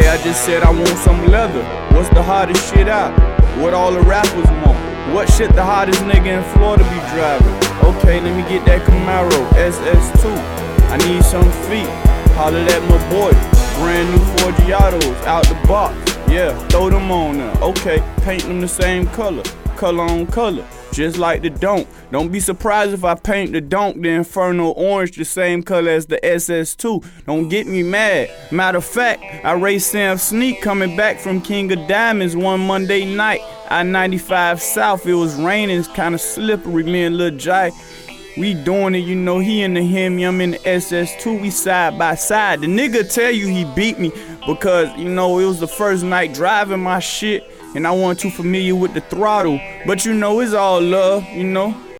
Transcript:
day I just said I want some leather. What's the hottest shit out? What all the rappers want? What shit the hottest nigga in Florida be driving? Okay, let me get that Camaro SS2. I need some feet. Holler at my boy. Brand new Forgiatos out the box. Yeah, throw them on there. Okay, paint them the same color. Color on color just like the donk. Don't be surprised if I paint the donk the Inferno orange the same color as the SS2. Don't get me mad. Matter of fact, I raced Sam Sneak coming back from King of Diamonds one Monday night. I 95 South, it was raining, it's kinda slippery, me and Lil Jai. We doing it, you know, he in the Hemi, I'm in the SS2, we side by side. The nigga tell you he beat me because, you know, it was the first night driving my shit and I wasn't too familiar with the throttle. But you know, it's all love, you know.